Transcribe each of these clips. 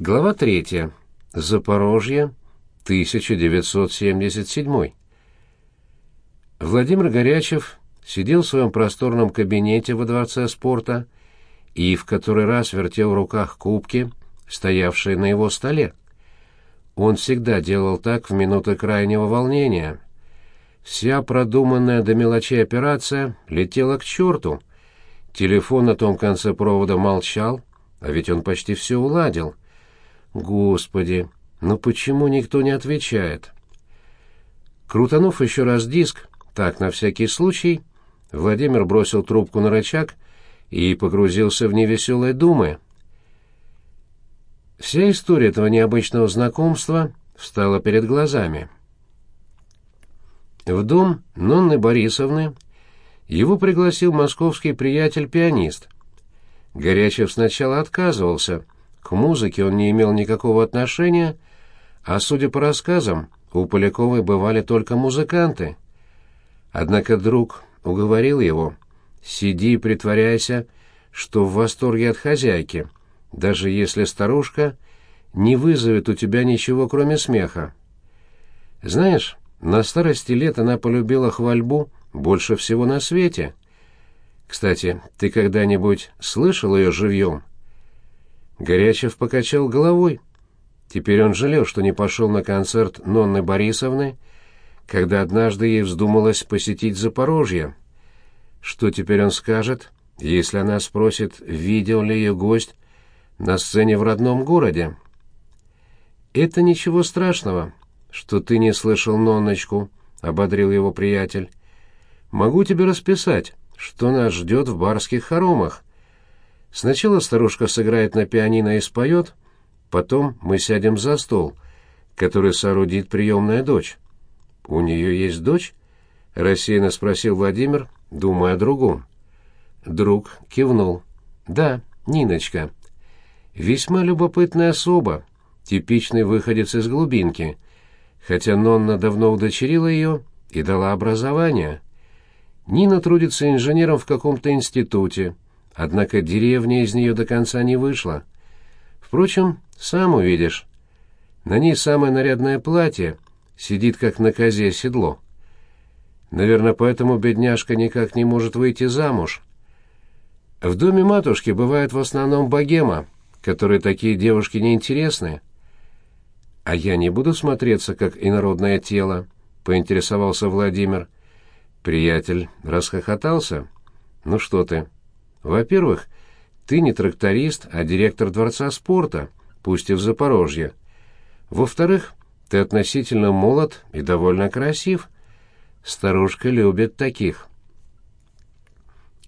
Глава третья. Запорожье, 1977. Владимир Горячев сидел в своем просторном кабинете во Дворце спорта и в который раз вертел в руках кубки, стоявшие на его столе. Он всегда делал так в минуты крайнего волнения. Вся продуманная до мелочей операция летела к черту. Телефон на том конце провода молчал, а ведь он почти все уладил — Господи, ну почему никто не отвечает? Крутанув еще раз диск, так на всякий случай, Владимир бросил трубку на рычаг и погрузился в невеселые думы. Вся история этого необычного знакомства встала перед глазами. В дом Нонны Борисовны его пригласил московский приятель-пианист. Горячев сначала отказывался — к музыке он не имел никакого отношения, а, судя по рассказам, у Поляковой бывали только музыканты. Однако друг уговорил его. «Сиди и притворяйся, что в восторге от хозяйки, даже если старушка не вызовет у тебя ничего, кроме смеха». Знаешь, на старости лет она полюбила хвальбу больше всего на свете. Кстати, ты когда-нибудь слышал ее живьем?» Горячев покачал головой. Теперь он жалел, что не пошел на концерт Нонны Борисовны, когда однажды ей вздумалось посетить Запорожье. Что теперь он скажет, если она спросит, видел ли ее гость на сцене в родном городе? «Это ничего страшного, что ты не слышал Нонночку», — ободрил его приятель. «Могу тебе расписать, что нас ждет в барских хоромах. Сначала старушка сыграет на пианино и споет, потом мы сядем за стол, который соорудит приемная дочь. «У нее есть дочь?» — рассеянно спросил Владимир, думая о другом. Друг кивнул. «Да, Ниночка. Весьма любопытная особа, типичный выходец из глубинки, хотя Нонна давно удочерила ее и дала образование. Нина трудится инженером в каком-то институте, Однако деревня из нее до конца не вышла. Впрочем, сам увидишь. На ней самое нарядное платье, сидит как на козе седло. Наверное, поэтому бедняжка никак не может выйти замуж. В доме матушки бывает в основном богема, которой такие девушки неинтересны. А я не буду смотреться, как инородное тело, — поинтересовался Владимир. Приятель расхохотался. «Ну что ты, во-первых, ты не тракторист, а директор Дворца спорта, пусть и в Запорожье. Во-вторых, ты относительно молод и довольно красив. Старушка любит таких.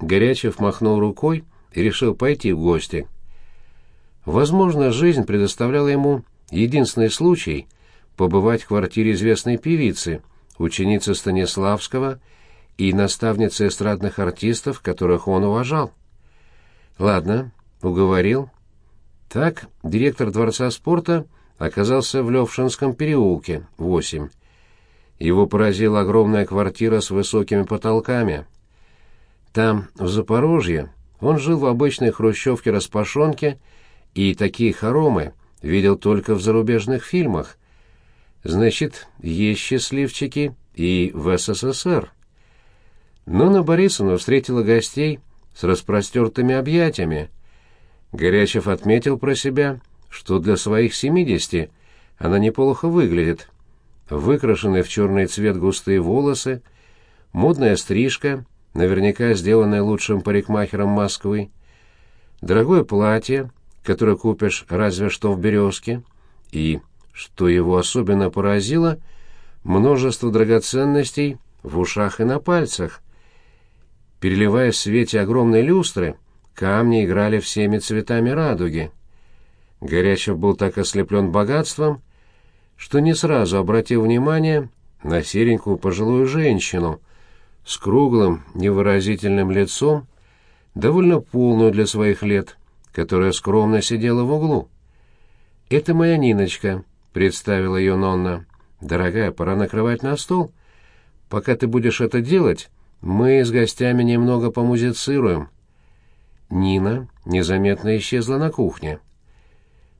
Горячев махнул рукой и решил пойти в гости. Возможно, жизнь предоставляла ему единственный случай побывать в квартире известной певицы, ученицы Станиславского и наставницы эстрадных артистов, которых он уважал. Ладно, уговорил. Так директор Дворца спорта оказался в Левшинском переулке, 8. Его поразила огромная квартира с высокими потолками. Там, в Запорожье, он жил в обычной хрущевке-распашонке и такие хоромы видел только в зарубежных фильмах. Значит, есть счастливчики и в СССР. Нона Борисовна встретила гостей с распростертыми объятиями. Горячев отметил про себя, что для своих семидесяти она неплохо выглядит. Выкрашенные в черный цвет густые волосы, модная стрижка, наверняка сделанная лучшим парикмахером Москвы, дорогое платье, которое купишь разве что в «Березке», и, что его особенно поразило, множество драгоценностей в ушах и на пальцах — Переливаясь в свете огромной люстры, камни играли всеми цветами радуги. Горячев был так ослеплен богатством, что не сразу обратил внимание на серенькую пожилую женщину с круглым невыразительным лицом, довольно полную для своих лет, которая скромно сидела в углу. «Это моя Ниночка», — представила ее Нонна. «Дорогая, пора накрывать на стол. Пока ты будешь это делать, мы с гостями немного помузицируем. Нина незаметно исчезла на кухне.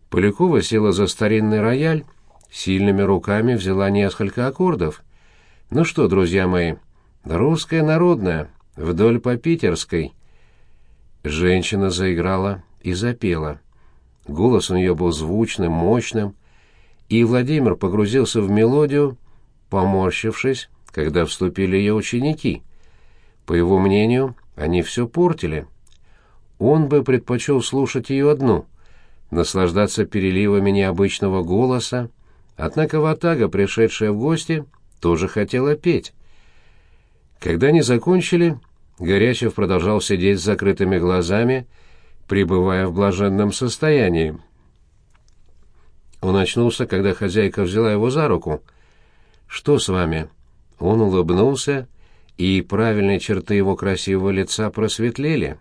Полякова села за старинный рояль, сильными руками взяла несколько аккордов. Ну что, друзья мои, русская народная, вдоль по питерской. Женщина заиграла и запела. Голос у нее был звучным, мощным, и Владимир погрузился в мелодию, поморщившись, когда вступили ее ученики. По его мнению, они все портили. Он бы предпочел слушать ее одну, наслаждаться переливами необычного голоса, однако Ватага, пришедшая в гости, тоже хотела петь. Когда они закончили, Горячев продолжал сидеть с закрытыми глазами, пребывая в блаженном состоянии. Он очнулся, когда хозяйка взяла его за руку. «Что с вами?» Он улыбнулся, и правильные черты его красивого лица просветлели.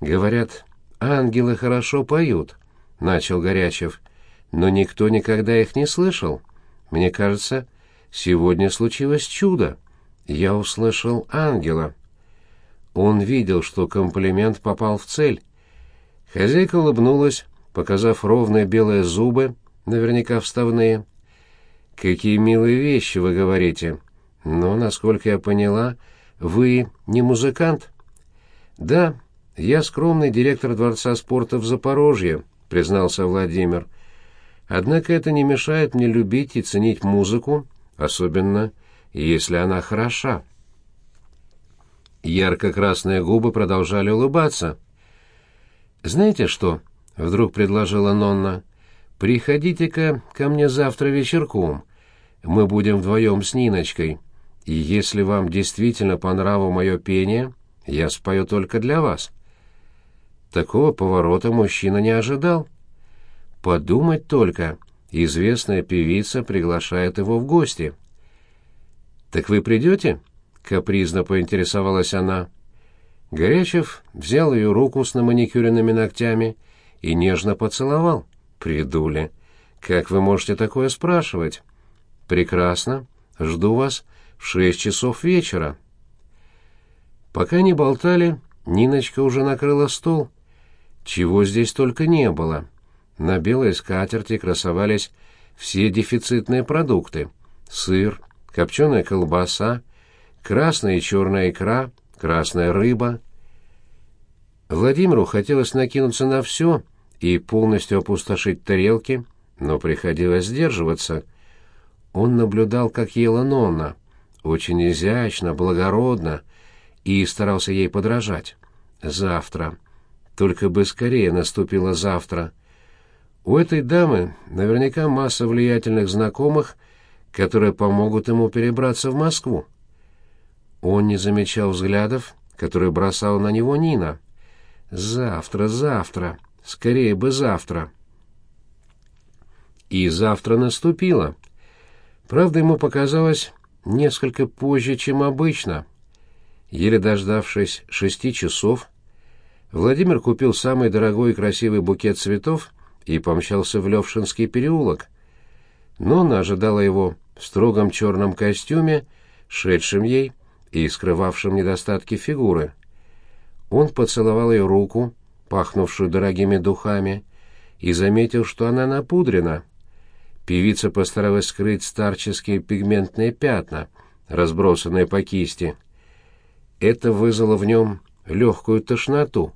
«Говорят, ангелы хорошо поют», — начал Горячев, — «но никто никогда их не слышал. Мне кажется, сегодня случилось чудо. Я услышал ангела». Он видел, что комплимент попал в цель. Хозяйка улыбнулась, показав ровные белые зубы, наверняка вставные. «Какие милые вещи вы говорите. Но, насколько я поняла, вы не музыкант?» «Да, я скромный директор Дворца спорта в Запорожье», — признался Владимир. «Однако это не мешает мне любить и ценить музыку, особенно если она хороша». Ярко-красные губы продолжали улыбаться. «Знаете что?» — вдруг предложила Нонна. «Приходите-ка ко мне завтра вечерком. Мы будем вдвоем с Ниночкой. И если вам действительно по нраву мое пение, я спою только для вас». Такого поворота мужчина не ожидал. Подумать только, известная певица приглашает его в гости. «Так вы придете?» — капризно поинтересовалась она. Горячев взял ее руку с наманикюренными ногтями и нежно поцеловал. «Придули! Как вы можете такое спрашивать?» «Прекрасно. Жду вас шесть часов вечера». Пока не болтали, Ниночка уже накрыла стол. Чего здесь только не было. На белой скатерти красовались все дефицитные продукты. Сыр, копченая колбаса, красная и черная икра, красная рыба. Владимиру хотелось накинуться на все — и полностью опустошить тарелки, но приходилось сдерживаться. Он наблюдал, как ела Нонна, очень изящно, благородно, и старался ей подражать. Завтра. Только бы скорее наступило завтра. У этой дамы наверняка масса влиятельных знакомых, которые помогут ему перебраться в Москву. Он не замечал взглядов, которые бросала на него Нина. «Завтра, завтра!» Скорее бы завтра. И завтра наступило. Правда, ему показалось несколько позже, чем обычно. Еле дождавшись шести часов, Владимир купил самый дорогой и красивый букет цветов и помчался в Левшинский переулок. Но она ожидала его в строгом черном костюме, шедшем ей и скрывавшем недостатки фигуры. Он поцеловал ее руку, пахнувшую дорогими духами, и заметил, что она напудрена. Певица постаралась скрыть старческие пигментные пятна, разбросанные по кисти. Это вызвало в нем легкую тошноту,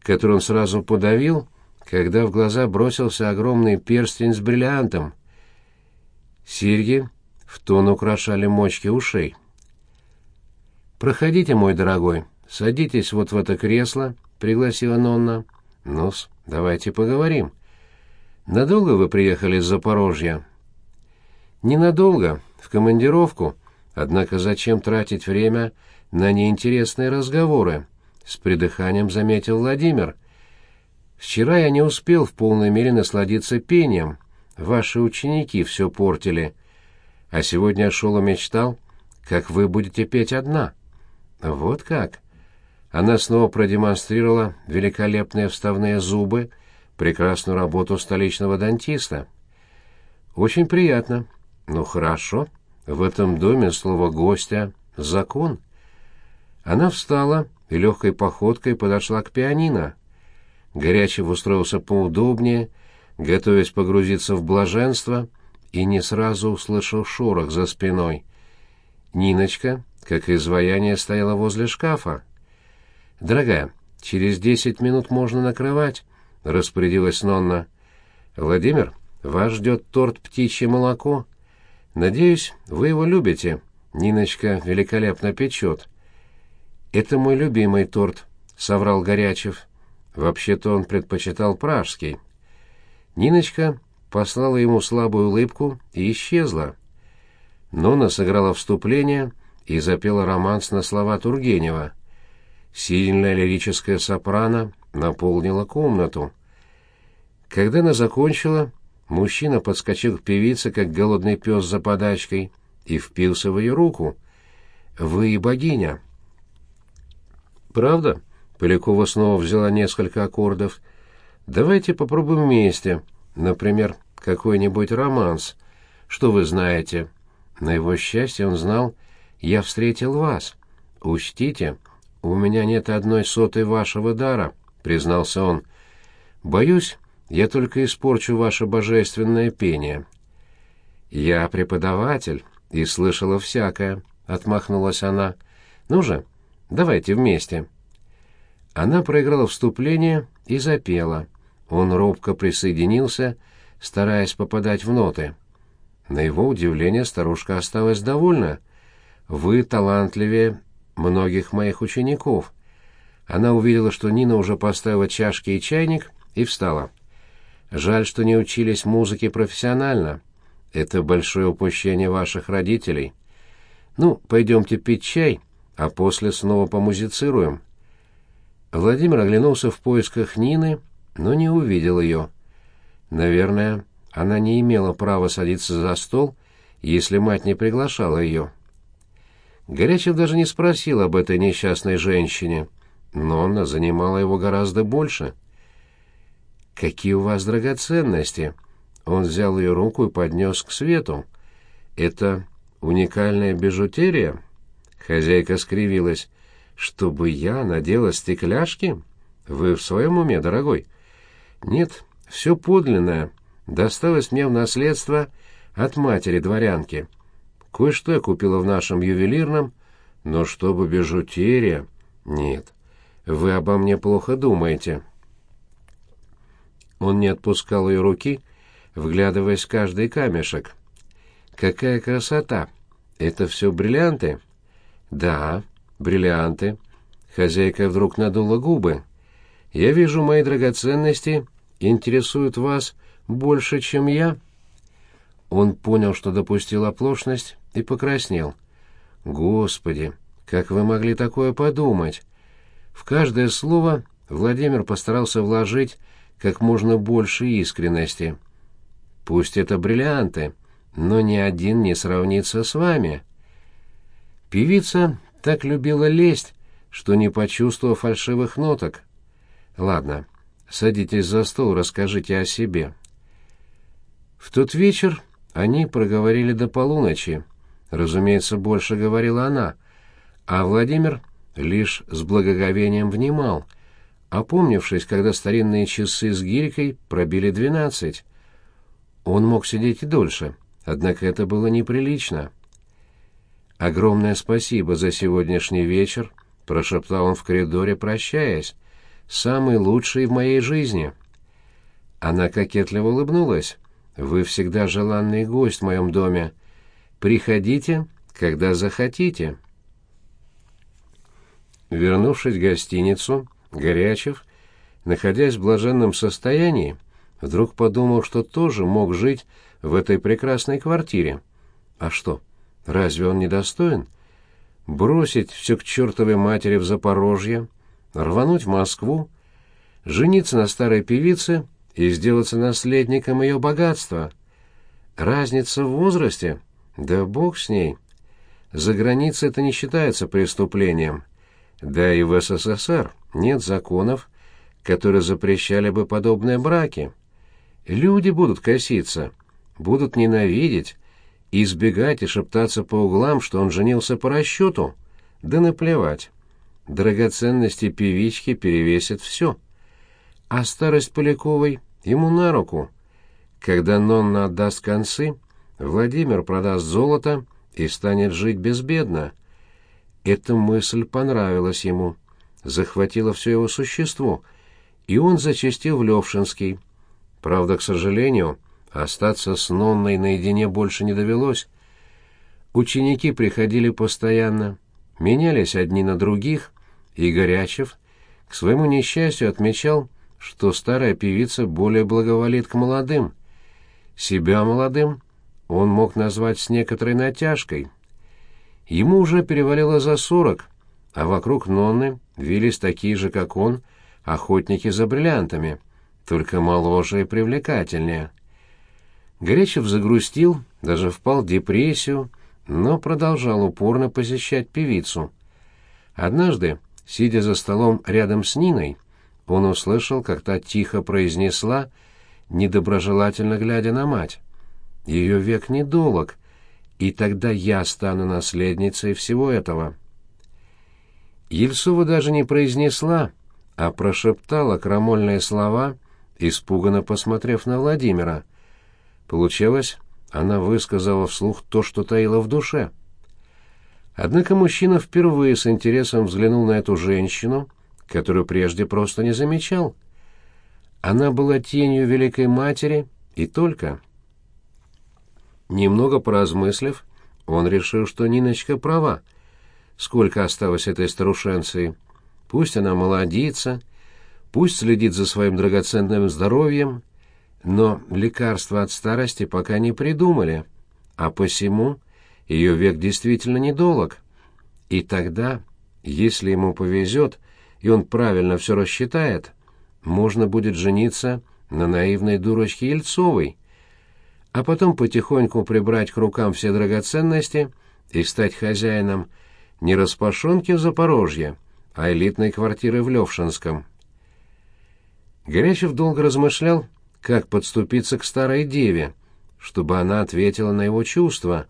которую он сразу подавил, когда в глаза бросился огромный перстень с бриллиантом. Серьги в тон украшали мочки ушей. «Проходите, мой дорогой, садитесь вот в это кресло — пригласила Нонна. «Ну-с, давайте поговорим. Надолго вы приехали из Запорожья?» «Ненадолго, в командировку. Однако зачем тратить время на неинтересные разговоры?» — с придыханием заметил Владимир. «Вчера я не успел в полной мере насладиться пением. Ваши ученики все портили. А сегодня шел и мечтал, как вы будете петь одна». «Вот как?» Она снова продемонстрировала великолепные вставные зубы, прекрасную работу столичного дантиста. «Очень приятно. Ну, хорошо. В этом доме слово «гостя» — закон». Она встала и легкой походкой подошла к пианино. Горячев устроился поудобнее, готовясь погрузиться в блаженство, и не сразу услышал шорох за спиной. Ниночка, как изваяние, стояла возле шкафа. «Дорогая, через десять минут можно накрывать», — распорядилась Нонна. «Владимир, вас ждет торт «Птичье молоко». Надеюсь, вы его любите. Ниночка великолепно печет». «Это мой любимый торт», — соврал Горячев. Вообще-то он предпочитал пражский. Ниночка послала ему слабую улыбку и исчезла. Нона сыграла вступление и запела романс на слова Тургенева. Сильная лирическая сопрано наполнила комнату. Когда она закончила, мужчина подскочил к певице, как голодный пес за подачкой, и впился в ее руку. «Вы богиня!» «Правда?» — Полякова снова взяла несколько аккордов. «Давайте попробуем вместе. Например, какой-нибудь романс. Что вы знаете?» На его счастье он знал, я встретил вас. Учтите, у меня нет одной сотой вашего дара, признался он. Боюсь, я только испорчу ваше божественное пение. Я преподаватель и слышала всякое, отмахнулась она. Ну же, давайте вместе. Она проиграла вступление и запела. Он робко присоединился, стараясь попадать в ноты. На его удивление старушка осталась довольна. «Вы талантливее многих моих учеников». Она увидела, что Нина уже поставила чашки и чайник, и встала. «Жаль, что не учились музыке профессионально. Это большое упущение ваших родителей. Ну, пойдемте пить чай, а после снова помузицируем». Владимир оглянулся в поисках Нины, но не увидел ее. Наверное, она не имела права садиться за стол, если мать не приглашала ее. Горячев даже не спросил об этой несчастной женщине, но она занимала его гораздо больше. «Какие у вас драгоценности!» Он взял ее руку и поднес к свету. «Это уникальная бижутерия?» Хозяйка скривилась. «Чтобы я надела стекляшки? Вы в своем уме, дорогой?» «Нет, все подлинное, досталось мне в наследство от матери-дворянки. Кое-что я купила в нашем ювелирном, но чтобы бижутерия... Нет, вы обо мне плохо думаете. Он не отпускал ее руки, вглядываясь в каждый камешек. Какая красота! Это все бриллианты? Да, бриллианты. Хозяйка вдруг надула губы. Я вижу, мои драгоценности интересуют вас больше, чем я?» Он понял, что допустил оплошность, и покраснел. «Господи, как вы могли такое подумать?» В каждое слово Владимир постарался вложить как можно больше искренности. «Пусть это бриллианты, но ни один не сравнится с вами». Певица так любила лесть, что не почувствовала фальшивых ноток. «Ладно, садитесь за стол, расскажите о себе». В тот вечер они проговорили до полуночи. Разумеется, больше говорила она, а Владимир лишь с благоговением внимал, опомнившись, когда старинные часы с гирькой пробили двенадцать. Он мог сидеть и дольше, однако это было неприлично. «Огромное спасибо за сегодняшний вечер», — прошептал он в коридоре, прощаясь. «Самый лучший в моей жизни». Она кокетливо улыбнулась. Вы всегда желанный гость в моем доме. Приходите, когда захотите. Вернувшись в гостиницу, Горячев, находясь в блаженном состоянии, вдруг подумал, что тоже мог жить в этой прекрасной квартире. А что, разве он недостоин? Бросить все к чертовой матери в Запорожье, рвануть в Москву, жениться на старой певице и сделаться наследником ее богатства. Разница в возрасте? Да бог с ней. За границей это не считается преступлением. Да и в СССР нет законов, которые запрещали бы подобные браки. Люди будут коситься, будут ненавидеть, избегать и шептаться по углам, что он женился по расчету. Да наплевать. Драгоценности певички перевесят все. А старость Поляковой ему на руку. Когда Нонна отдаст концы, Владимир продаст золото и станет жить безбедно. Эта мысль понравилась ему, захватила все его существо, и он зачастил в Левшинский. Правда, к сожалению, остаться с Нонной наедине больше не довелось. Ученики приходили постоянно, менялись одни на других, и Горячев, к своему несчастью, отмечал, что старая певица более благоволит к молодым. Себя молодым он мог назвать с некоторой натяжкой. Ему уже перевалило за сорок, а вокруг Нонны вились такие же, как он, охотники за бриллиантами, только моложе и привлекательнее. Горячев загрустил, даже впал в депрессию, но продолжал упорно посещать певицу. Однажды, сидя за столом рядом с Ниной, он услышал, как та тихо произнесла, недоброжелательно глядя на мать. «Ее век недолог, и тогда я стану наследницей всего этого». Ельцова даже не произнесла, а прошептала крамольные слова, испуганно посмотрев на Владимира. Получалось, она высказала вслух то, что таила в душе. Однако мужчина впервые с интересом взглянул на эту женщину, которую прежде просто не замечал. Она была тенью Великой Матери и только. Немного поразмыслив, он решил, что Ниночка права. Сколько осталось этой старушенции? Пусть она молодится, пусть следит за своим драгоценным здоровьем, но лекарства от старости пока не придумали, а посему ее век действительно недолог. И тогда, если ему повезет, и он правильно все рассчитает, можно будет жениться на наивной дурочке Ельцовой, а потом потихоньку прибрать к рукам все драгоценности и стать хозяином не распашонки в Запорожье, а элитной квартиры в Левшинском. Горячев долго размышлял, как подступиться к старой деве, чтобы она ответила на его чувства,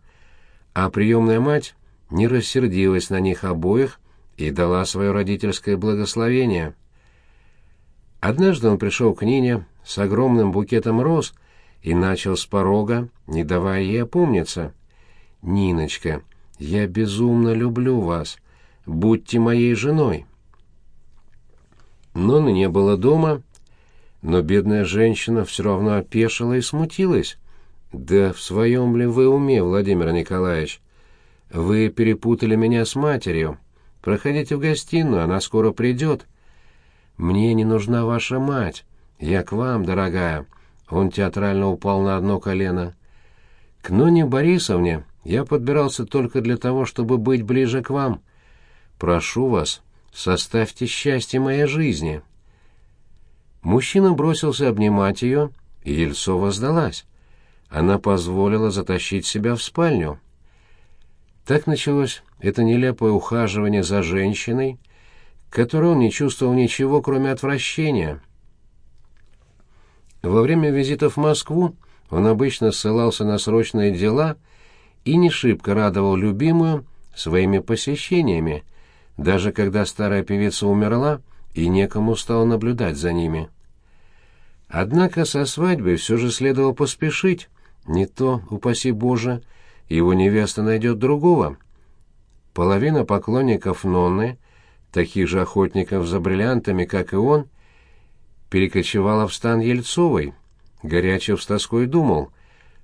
а приемная мать не рассердилась на них обоих и дала свое родительское благословение. Однажды он пришел к Нине с огромным букетом роз и начал с порога, не давая ей опомниться. «Ниночка, я безумно люблю вас. Будьте моей женой». Но не было дома, но бедная женщина все равно опешила и смутилась. «Да в своем ли вы уме, Владимир Николаевич? Вы перепутали меня с матерью. Проходите в гостиную, она скоро придет». «Мне не нужна ваша мать. Я к вам, дорогая». Он театрально упал на одно колено. «К Ноне Борисовне я подбирался только для того, чтобы быть ближе к вам. Прошу вас, составьте счастье моей жизни». Мужчина бросился обнимать ее, и Ельцова сдалась. Она позволила затащить себя в спальню. Так началось это нелепое ухаживание за женщиной, которой он не чувствовал ничего, кроме отвращения. Во время визитов в Москву он обычно ссылался на срочные дела и не шибко радовал любимую своими посещениями, даже когда старая певица умерла и некому стало наблюдать за ними. Однако со свадьбой все же следовало поспешить. Не то, упаси Боже, его невеста найдет другого. Половина поклонников Нонны, таких же охотников за бриллиантами, как и он, перекочевала в стан Ельцовой. Горячев с тоской думал,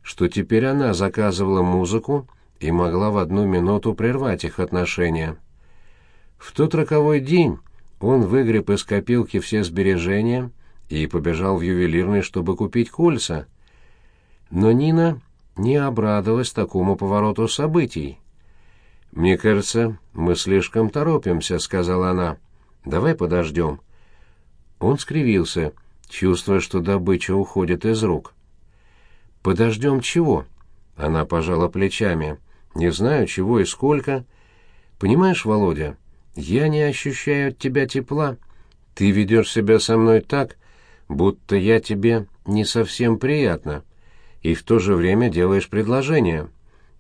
что теперь она заказывала музыку и могла в одну минуту прервать их отношения. В тот роковой день он выгреб из копилки все сбережения — и побежал в ювелирный, чтобы купить кольца. Но Нина не обрадовалась такому повороту событий. «Мне кажется, мы слишком торопимся», — сказала она. «Давай подождем». Он скривился, чувствуя, что добыча уходит из рук. «Подождем чего?» Она пожала плечами. «Не знаю, чего и сколько. Понимаешь, Володя, я не ощущаю от тебя тепла. Ты ведешь себя со мной так, будто я тебе не совсем приятно, и в то же время делаешь предложение.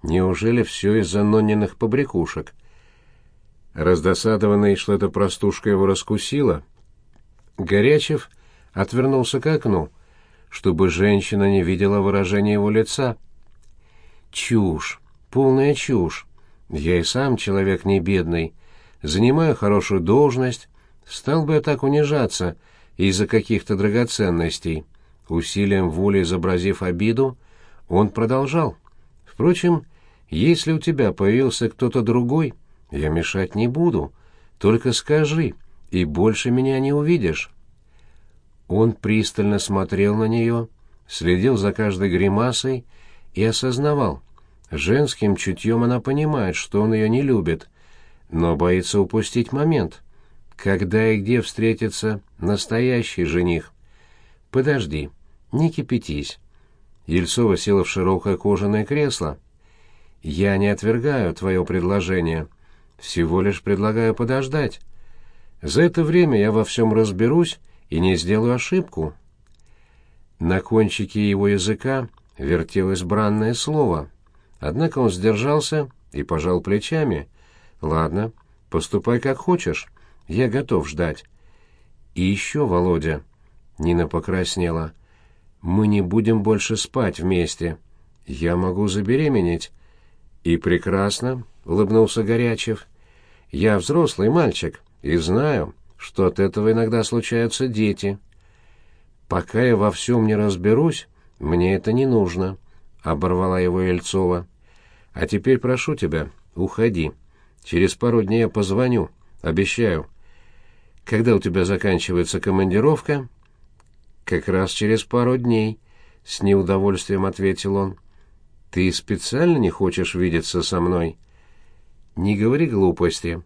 Неужели все из-за Нонниных побрякушек?» Раздосадованный, что эта простушка его раскусила, Горячев отвернулся к окну, чтобы женщина не видела выражения его лица. Чушь, полная чушь. Я и сам человек не бедный, занимаю хорошую должность, стал бы я так унижаться из-за каких-то драгоценностей. Усилием воли изобразив обиду, он продолжал. Впрочем, если у тебя появился кто-то другой, я мешать не буду. Только скажи, и больше меня не увидишь. Он пристально смотрел на нее, следил за каждой гримасой и осознавал. Женским чутьем она понимает, что он ее не любит, но боится упустить момент. Когда и где встретится настоящий жених? Подожди, не кипятись. Ельцова села в широкое кожаное кресло. «Я не отвергаю твое предложение, всего лишь предлагаю подождать. За это время я во всем разберусь и не сделаю ошибку». На кончике его языка вертелось бранное слово, однако он сдержался и пожал плечами. «Ладно, поступай как хочешь, я готов ждать». «И еще, Володя...» Нина покраснела. «Мы не будем больше спать вместе. Я могу забеременеть». «И прекрасно», — улыбнулся Горячев. «Я взрослый мальчик и знаю, что от этого иногда случаются дети. Пока я во всем не разберусь, мне это не нужно», — оборвала его Ельцова. «А теперь прошу тебя, уходи. Через пару дней я позвоню, обещаю. Когда у тебя заканчивается командировка?» «Как раз через пару дней», — с неудовольствием ответил он. Ты специально не хочешь видеться со мной? Не говори глупости.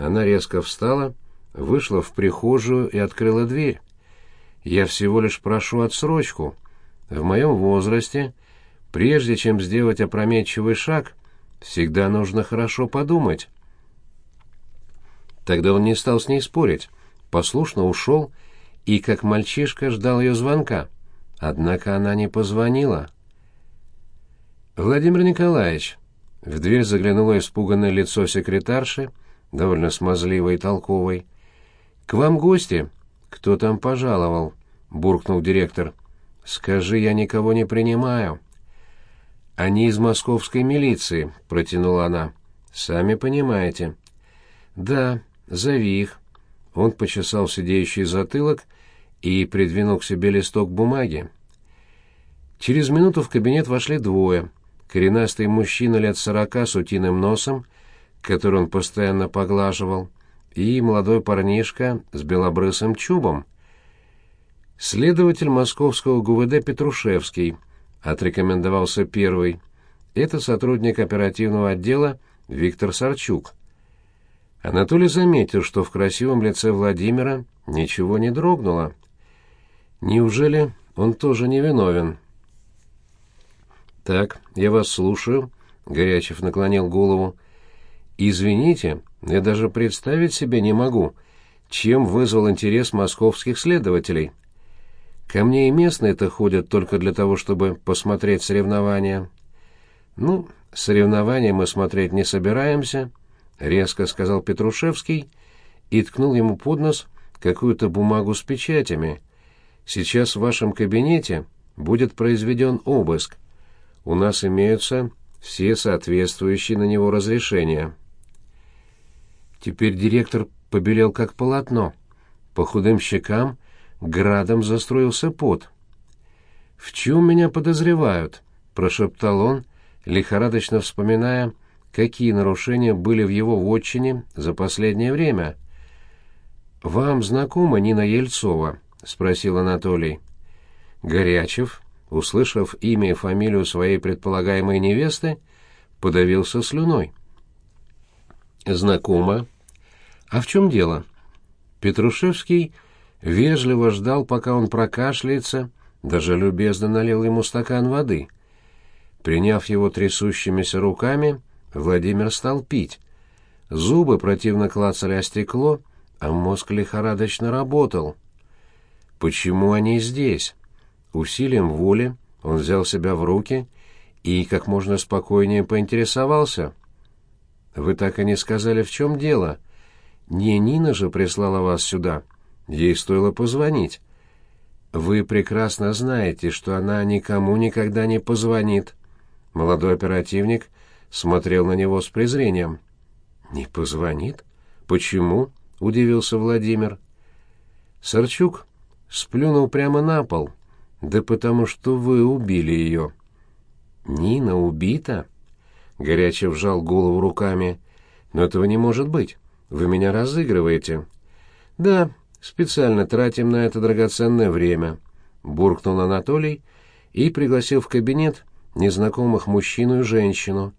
Она резко встала, вышла в прихожую и открыла дверь. Я всего лишь прошу отсрочку. В моем возрасте, прежде чем сделать опрометчивый шаг, всегда нужно хорошо подумать. Тогда он не стал с ней спорить, послушно ушел и, как мальчишка, ждал ее звонка. Однако она не позвонила. «Владимир Николаевич!» В дверь заглянуло испуганное лицо секретарши, довольно смазливой и толковой. «К вам гости?» «Кто там пожаловал?» — буркнул директор. «Скажи, я никого не принимаю». «Они из московской милиции», — протянула она. «Сами понимаете». «Да, зови их». Он почесал сидеющий затылок и придвинул к себе листок бумаги. Через минуту в кабинет вошли двое — коренастый мужчина лет сорока с утиным носом, который он постоянно поглаживал, и молодой парнишка с белобрысым чубом. Следователь московского ГУВД Петрушевский, отрекомендовался первый. Это сотрудник оперативного отдела Виктор Сарчук. Анатолий заметил, что в красивом лице Владимира ничего не дрогнуло. Неужели он тоже невиновен? «Так, я вас слушаю», — Горячев наклонил голову. «Извините, я даже представить себе не могу, чем вызвал интерес московских следователей. Ко мне и местные-то ходят только для того, чтобы посмотреть соревнования». «Ну, соревнования мы смотреть не собираемся», — резко сказал Петрушевский и ткнул ему под нос какую-то бумагу с печатями. «Сейчас в вашем кабинете будет произведен обыск у нас имеются все соответствующие на него разрешения. Теперь директор побелел как полотно. По худым щекам градом застроился пот. «В чем меня подозревают?» — прошептал он, лихорадочно вспоминая, какие нарушения были в его вотчине за последнее время. «Вам знакома Нина Ельцова?» — спросил Анатолий. Горячев услышав имя и фамилию своей предполагаемой невесты, подавился слюной. «Знакомо. А в чем дело?» Петрушевский вежливо ждал, пока он прокашляется, даже любезно налил ему стакан воды. Приняв его трясущимися руками, Владимир стал пить. Зубы противно клацали о стекло, а мозг лихорадочно работал. «Почему они здесь?» Усилием воли он взял себя в руки и как можно спокойнее поинтересовался. «Вы так и не сказали, в чем дело. Не Нина же прислала вас сюда. Ей стоило позвонить». Вы прекрасно знаете, что она никому никогда не позвонит. Молодой оперативник смотрел на него с презрением. Не позвонит? Почему? удивился Владимир. Сарчук сплюнул прямо на пол. Да потому что вы убили ее. Нина убита? Горячев вжал голову руками. Но этого не может быть. Вы меня разыгрываете. Да, специально тратим на это драгоценное время, буркнул Анатолий и пригласил в кабинет незнакомых мужчину и женщину.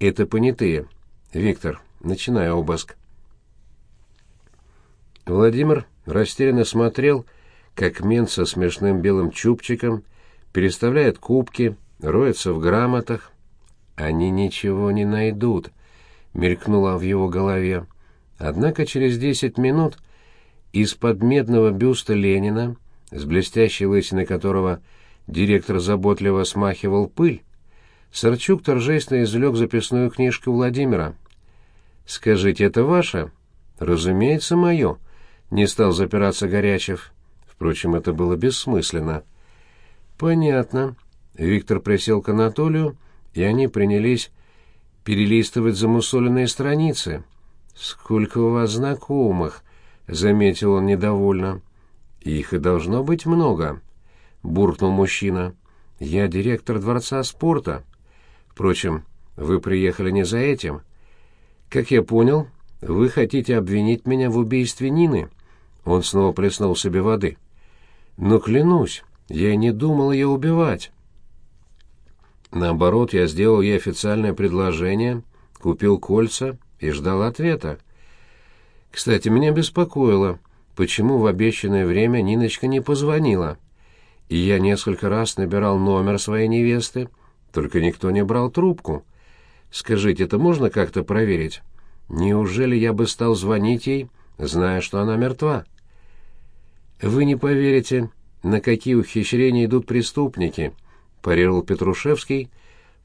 Это понятые. Виктор, начинай обыск. Владимир растерянно смотрел, как мент со смешным белым чубчиком переставляет кубки, роется в грамотах. Они ничего не найдут, мелькнуло в его голове. Однако через десять минут из-под медного бюста Ленина, с блестящей лысиной которого директор заботливо смахивал пыль, Сарчук торжественно извлек записную книжку Владимира. «Скажите, это ваше?» «Разумеется, мое», — не стал запираться Горячев. Впрочем, это было бессмысленно. «Понятно». Виктор присел к Анатолию, и они принялись перелистывать замусоленные страницы. «Сколько у вас знакомых!» — заметил он недовольно. «Их и должно быть много», — буркнул мужчина. «Я директор Дворца спорта. Впрочем, вы приехали не за этим. Как я понял, вы хотите обвинить меня в убийстве Нины?» Он снова плеснул себе воды. «Но клянусь, я не думал ее убивать». Наоборот, я сделал ей официальное предложение, купил кольца и ждал ответа. Кстати, меня беспокоило, почему в обещанное время Ниночка не позвонила. И я несколько раз набирал номер своей невесты, только никто не брал трубку. Скажите, это можно как-то проверить? Неужели я бы стал звонить ей, зная, что она мертва? Вы не поверите, на какие ухищрения идут преступники, парировал Петрушевский,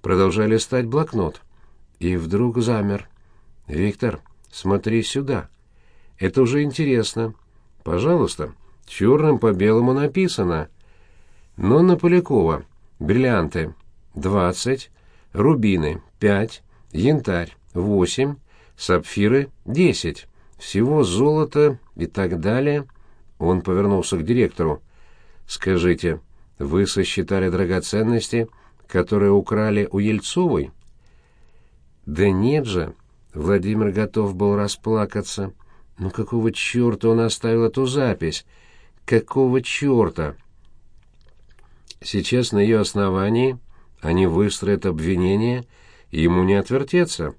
продолжая листать блокнот. И вдруг замер. Виктор, смотри сюда. Это уже интересно. Пожалуйста, черным по белому написано. Но на Полякова бриллианты двадцать, рубины пять, янтарь восемь, сапфиры десять. Всего золото и так далее. Он повернулся к директору. Скажите, вы сосчитали драгоценности, которые украли у Ельцовой? Да нет же, Владимир готов был расплакаться. Ну какого черта он оставил эту запись? Какого черта? Сейчас на ее основании они выстроят обвинение, и ему не отвертеться.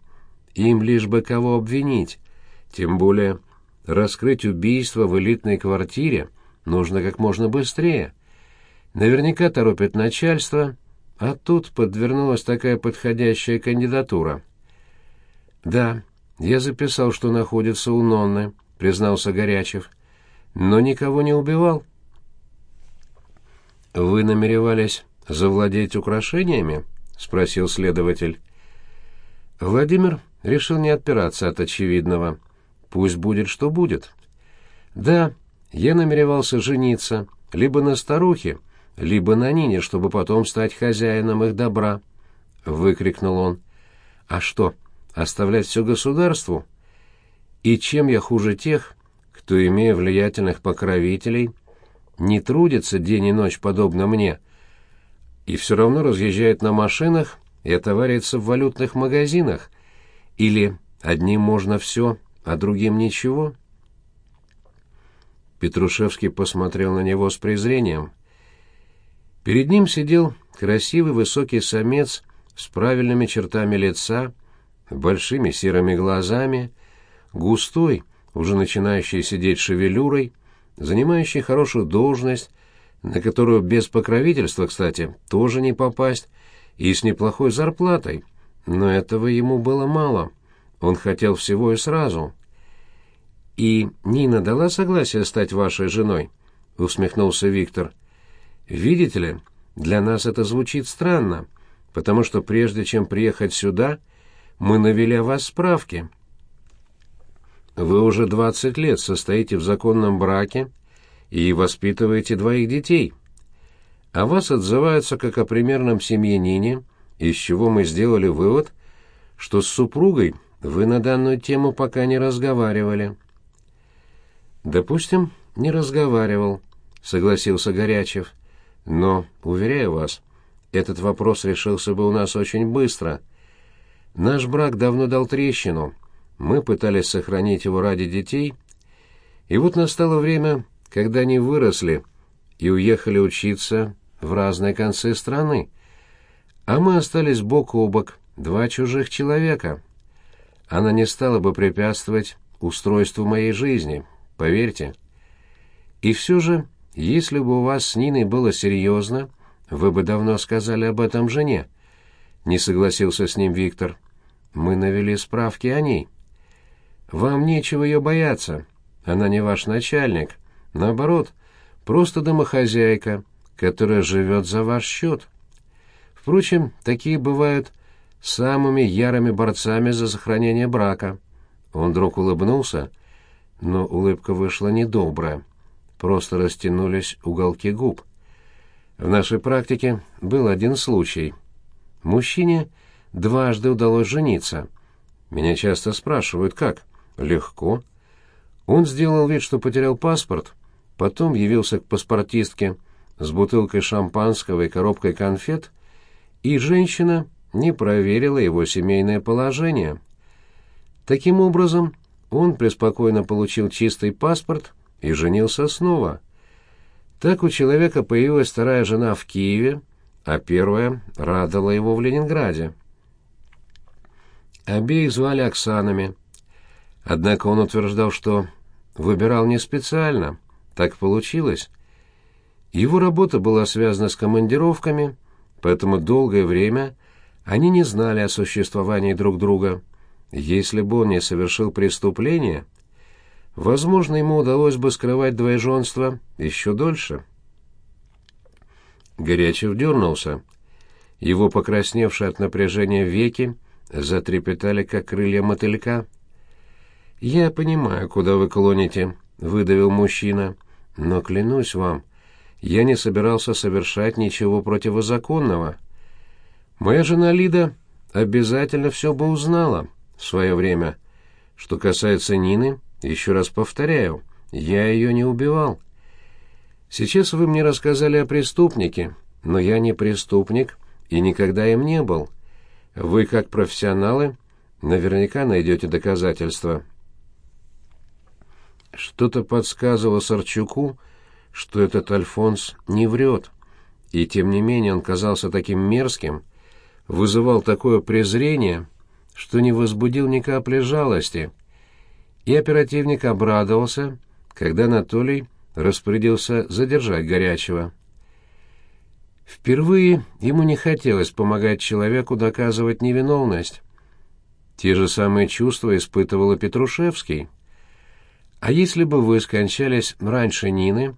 Им лишь бы кого обвинить. Тем более раскрыть убийство в элитной квартире нужно как можно быстрее. Наверняка торопит начальство, а тут подвернулась такая подходящая кандидатура. Да, я записал, что находится у Нонны, признался Горячев. Но никого не убивал. Вы намеревались завладеть украшениями? спросил следователь. Владимир решил не отпираться от очевидного. Пусть будет что будет. Да, я намеревался жениться либо на старухе, либо на Нине, чтобы потом стать хозяином их добра, выкрикнул он. А что? Оставлять все государству? И чем я хуже тех, кто, имея влиятельных покровителей, не трудится день и ночь подобно мне, и все равно разъезжает на машинах и отоварится в валютных магазинах? Или одним можно все, а другим ничего?» Петрушевский посмотрел на него с презрением. Перед ним сидел красивый высокий самец с правильными чертами лица, большими серыми глазами, густой, уже начинающий сидеть шевелюрой, занимающий хорошую должность, на которую без покровительства, кстати, тоже не попасть, и с неплохой зарплатой. Но этого ему было мало. Он хотел всего и сразу. «И Нина дала согласие стать вашей женой?» — усмехнулся Виктор. «Видите ли, для нас это звучит странно, потому что прежде чем приехать сюда, мы навели о вас справки. Вы уже двадцать лет состоите в законном браке и воспитываете двоих детей. О вас отзываются как о примерном семьянине, из чего мы сделали вывод, что с супругой вы на данную тему пока не разговаривали. Допустим, не разговаривал, согласился Горячев. Но, уверяю вас, этот вопрос решился бы у нас очень быстро. Наш брак давно дал трещину. Мы пытались сохранить его ради детей, и вот настало время, когда они выросли и уехали учиться в разные концы страны. А мы остались бок о бок, два чужих человека. Она не стала бы препятствовать устройству моей жизни, поверьте. И все же, если бы у вас с Ниной было серьезно, вы бы давно сказали об этом жене. Не согласился с ним Виктор. Мы навели справки о ней. Вам нечего ее бояться. Она не ваш начальник. Наоборот, просто домохозяйка, которая живет за ваш счет. Впрочем, такие бывают самыми ярыми борцами за сохранение брака. Он вдруг улыбнулся, но улыбка вышла недобрая. Просто растянулись уголки губ. В нашей практике был один случай. Мужчине дважды удалось жениться. Меня часто спрашивают, как? Легко. Он сделал вид, что потерял паспорт, потом явился к паспортистке с бутылкой шампанского и коробкой конфет, и женщина не проверила его семейное положение. Таким образом, он преспокойно получил чистый паспорт и женился снова. Так у человека появилась вторая жена в Киеве, а первая радовала его в Ленинграде. Обеих звали Оксанами. Однако он утверждал, что выбирал не специально, так получилось. Его работа была связана с командировками, поэтому долгое время они не знали о существовании друг друга. Если бы он не совершил преступление, возможно, ему удалось бы скрывать двоеженство еще дольше. Горячев дернулся. Его покрасневшие от напряжения веки затрепетали, как крылья мотылька. «Я понимаю, куда вы клоните», — выдавил мужчина. «Но клянусь вам, я не собирался совершать ничего противозаконного. Моя жена Лида обязательно все бы узнала в свое время. Что касается Нины, еще раз повторяю, я ее не убивал. Сейчас вы мне рассказали о преступнике, но я не преступник и никогда им не был. Вы, как профессионалы, наверняка найдете доказательства». Что-то подсказывало Сарчуку, что этот Альфонс не врет, и тем не менее он казался таким мерзким, вызывал такое презрение, что не возбудил ни капли жалости. И оперативник обрадовался, когда Анатолий распорядился задержать горячего. Впервые ему не хотелось помогать человеку доказывать невиновность. Те же самые чувства испытывал и Петрушевский. А если бы вы скончались раньше Нины,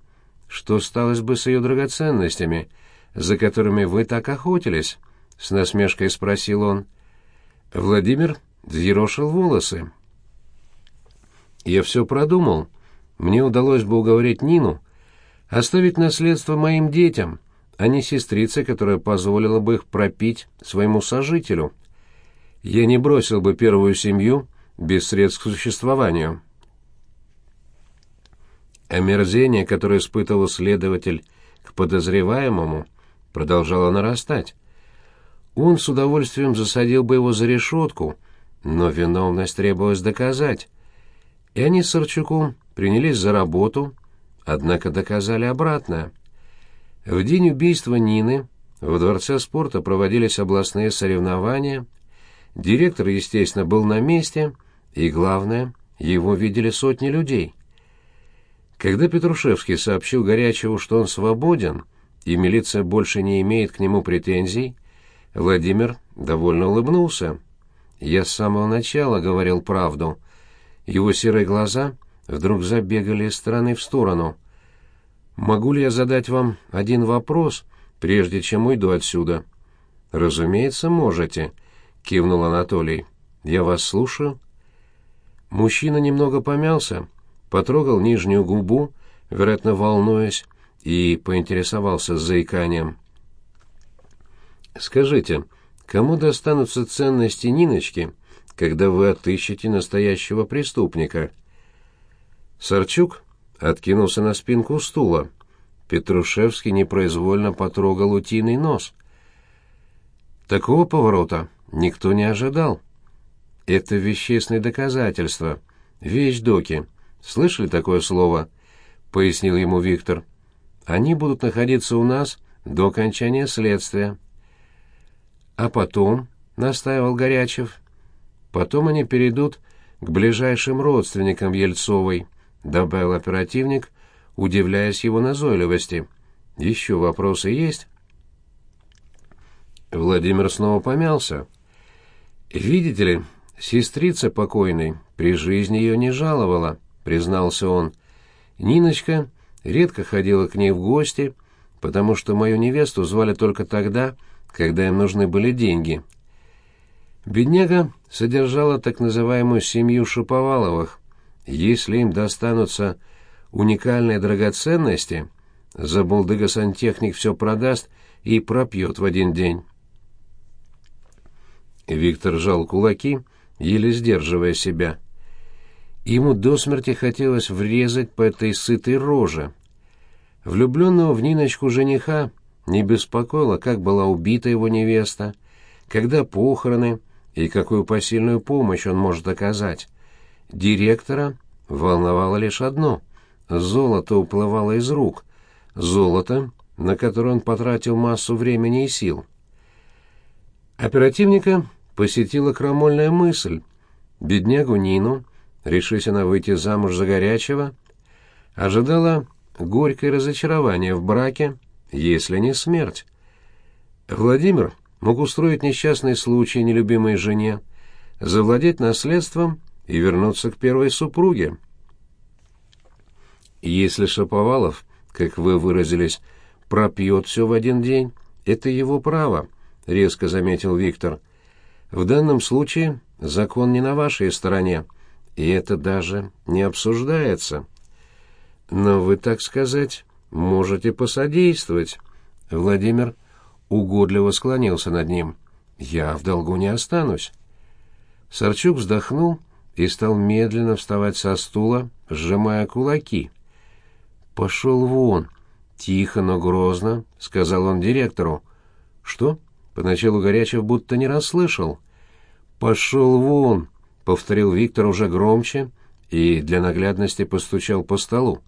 что сталось бы с ее драгоценностями, за которыми вы так охотились?» — с насмешкой спросил он. Владимир взъерошил волосы. «Я все продумал. Мне удалось бы уговорить Нину оставить наследство моим детям, а не сестрице, которая позволила бы их пропить своему сожителю. Я не бросил бы первую семью без средств к существованию». Омерзение, которое испытывал следователь к подозреваемому, продолжало нарастать. Он с удовольствием засадил бы его за решетку, но виновность требовалось доказать. И они с Сарчуком принялись за работу, однако доказали обратное. В день убийства Нины во Дворце спорта проводились областные соревнования. Директор, естественно, был на месте, и, главное, его видели сотни людей. Когда Петрушевский сообщил Горячеву, что он свободен, и милиция больше не имеет к нему претензий, Владимир довольно улыбнулся. «Я с самого начала говорил правду». Его серые глаза вдруг забегали из стороны в сторону. «Могу ли я задать вам один вопрос, прежде чем уйду отсюда?» «Разумеется, можете», — кивнул Анатолий. «Я вас слушаю». Мужчина немного помялся, потрогал нижнюю губу, вероятно, волнуясь, и поинтересовался с заиканием. «Скажите, кому достанутся ценности Ниночки, когда вы отыщете настоящего преступника?» Сарчук откинулся на спинку стула. Петрушевский непроизвольно потрогал утиный нос. Такого поворота никто не ожидал. Это вещественные доказательства, вещдоки. Слышали такое слово? Пояснил ему Виктор. Они будут находиться у нас до окончания следствия. А потом, настаивал Горячев, потом они перейдут к ближайшим родственникам Ельцовой, добавил оперативник, удивляясь его назойливости. Еще вопросы есть? Владимир снова помялся. «Видите ли, сестрица покойной при жизни ее не жаловала», — признался он. «Ниночка редко ходила к ней в гости, потому что мою невесту звали только тогда, когда им нужны были деньги. Бедняга содержала так называемую семью Шаповаловых. Если им достанутся уникальные драгоценности, забулдыга-сантехник все продаст и пропьет в один день». Виктор жал кулаки, еле сдерживая себя. Ему до смерти хотелось врезать по этой сытой роже. Влюбленного в Ниночку жениха не беспокоило, как была убита его невеста, когда похороны и какую посильную помощь он может оказать. Директора волновало лишь одно — золото уплывало из рук, золото, на которое он потратил массу времени и сил. Оперативника посетила крамольная мысль. Беднягу Нину, решись она выйти замуж за горячего, ожидала горькое разочарование в браке, если не смерть. Владимир мог устроить несчастный случай нелюбимой жене, завладеть наследством и вернуться к первой супруге. Если Шаповалов, как вы выразились, пропьет все в один день, это его право, — резко заметил Виктор. — в данном случае закон не на вашей стороне, и это даже не обсуждается. Но вы, так сказать, можете посодействовать. Владимир угодливо склонился над ним. Я в долгу не останусь. Сарчук вздохнул и стал медленно вставать со стула, сжимая кулаки. «Пошел вон!» — тихо, но грозно, — сказал он директору. «Что?» — поначалу Горячев будто не расслышал. «Пошел вон!» — повторил Виктор уже громче и для наглядности постучал по столу.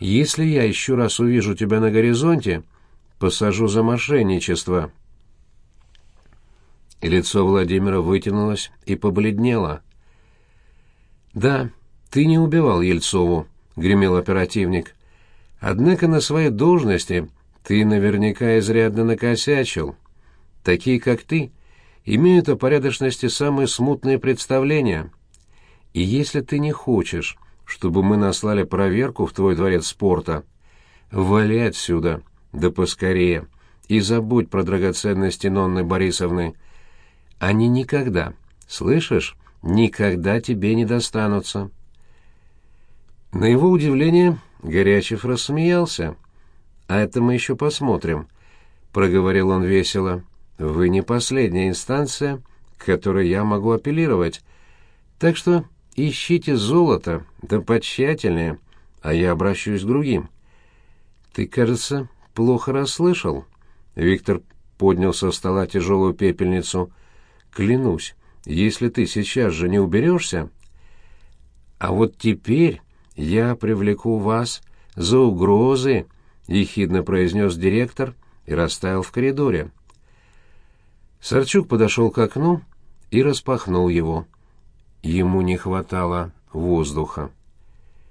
«Если я еще раз увижу тебя на горизонте, посажу за мошенничество». И лицо Владимира вытянулось и побледнело. «Да, ты не убивал Ельцову», — гремел оперативник. «Однако на своей должности ты наверняка изрядно накосячил. Такие, как ты, — имеют о порядочности самые смутные представления. И если ты не хочешь, чтобы мы наслали проверку в твой дворец спорта, вали отсюда, да поскорее, и забудь про драгоценности Нонны Борисовны. Они никогда, слышишь, никогда тебе не достанутся. На его удивление Горячев рассмеялся. «А это мы еще посмотрим», — проговорил он весело. Вы не последняя инстанция, к которой я могу апеллировать. Так что ищите золото, да потщательнее, а я обращусь к другим. Ты, кажется, плохо расслышал. Виктор поднял со стола тяжелую пепельницу. Клянусь, если ты сейчас же не уберешься... А вот теперь я привлеку вас за угрозы, — ехидно произнес директор и растаял в коридоре. Сарчук подошел к окну и распахнул его. Ему не хватало воздуха.